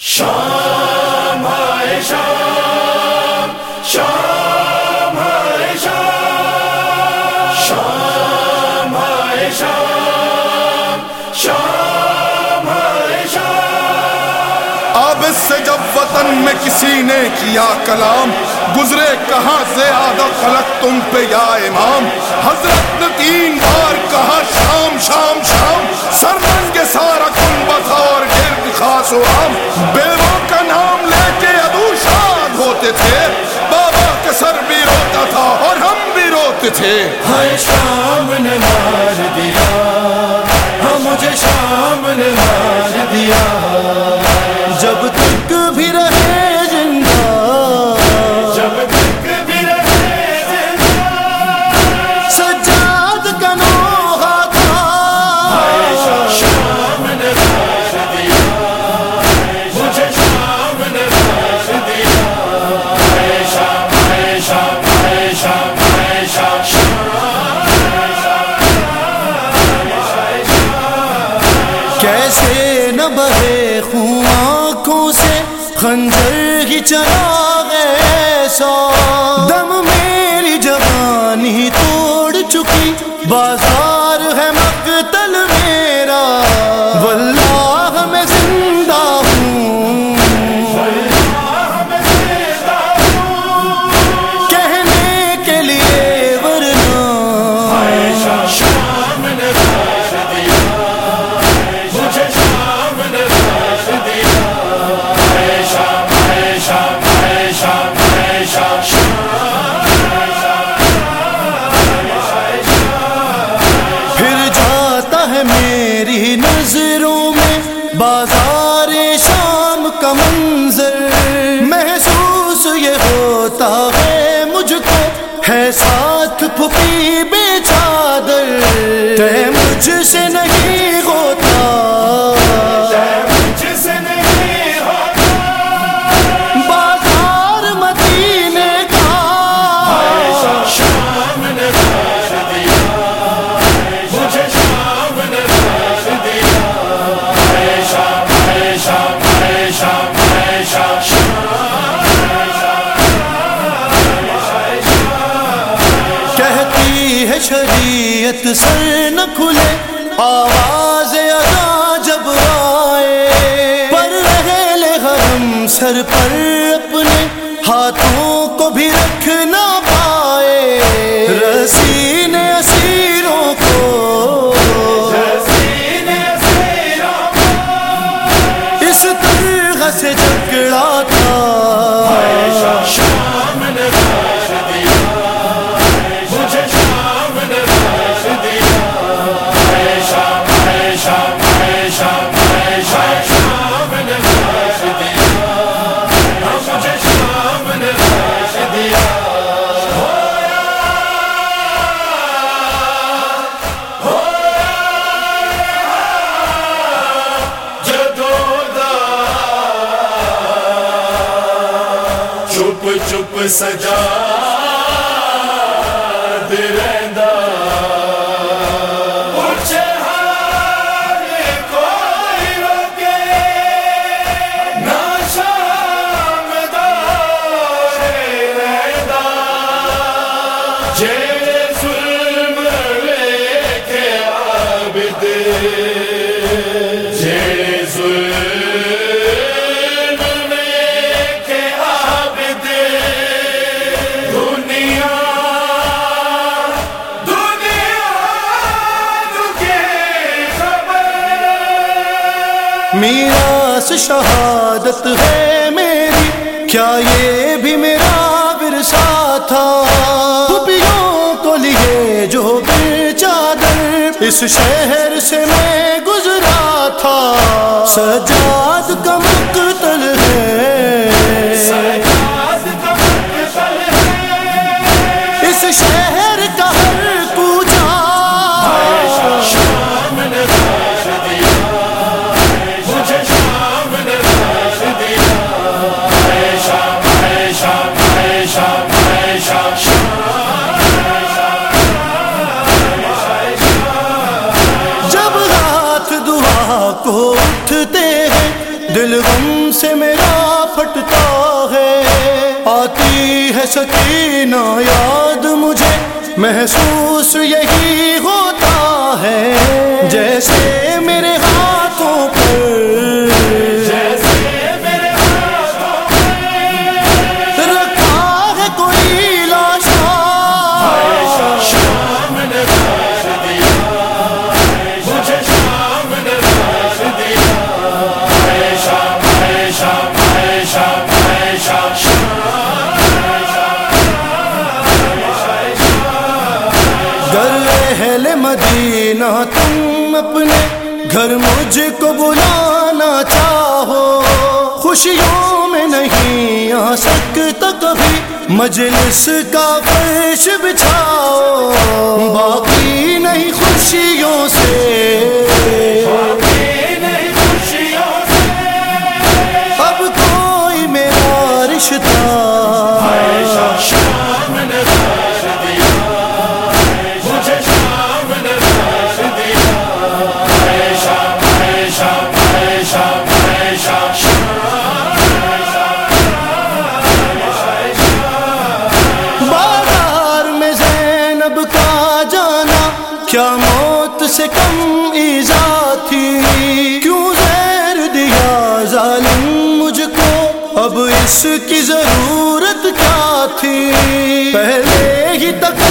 شام ہے شام شام ہے شام شام ہے شام شام ہے شام۔ اب اس سے جب وطن میں کسی نے کیا کلام، گزرے کہاں سے آدھا خلق تم پہ یا امام؟ حضرت نے تین بار کہا شام شام شام سرمن گرد خاص بیووں کا نام لے کے ابو شاد ہوتے تھے۔ بابا کے سر بھی روتا تھا اور ہم بھی روتے تھے۔ نہ بہے خون آنکھوں سے، خنجر ہی چلا گئے سو دم میری جوانی توڑ چکی، بازار ہوتا شریعت سر نہ کھلے، آواز ادا جب آئے۔ پر رہے حرم سر پر اپنے، ہاتھوں کو بھی رکھ نہ پائے۔ رسین اسیروں کو۔ اس طرح سے جکڑا چپ سجا رہندا پوچھے کوئی روکے نہ شام دار جے ظلم عابد میراث شہادت ہے میری۔ کیا یہ بھی میرا ورثہ تھا؟ پھپھیوں کو لیے جو بے چادر اس شہر سے میں گزرا تھا۔ سجاد کم سکینہ یاد مجھے محسوس یہی ہوتا ہے جیسے گھر مجھ کو بلانا چاہو۔ خوشیوں میں نہیں آ سکتا کبھی۔ مجلس کا فرش بچھاؤ۔ باقی نہیں خوشیوں سے۔ کیا موت سے کم ایزا تھی۔ کیوں زیر دیا ظالم مجھ کو؟ اب اس کی ضرورت کیا تھی؟ پہلے ہی تک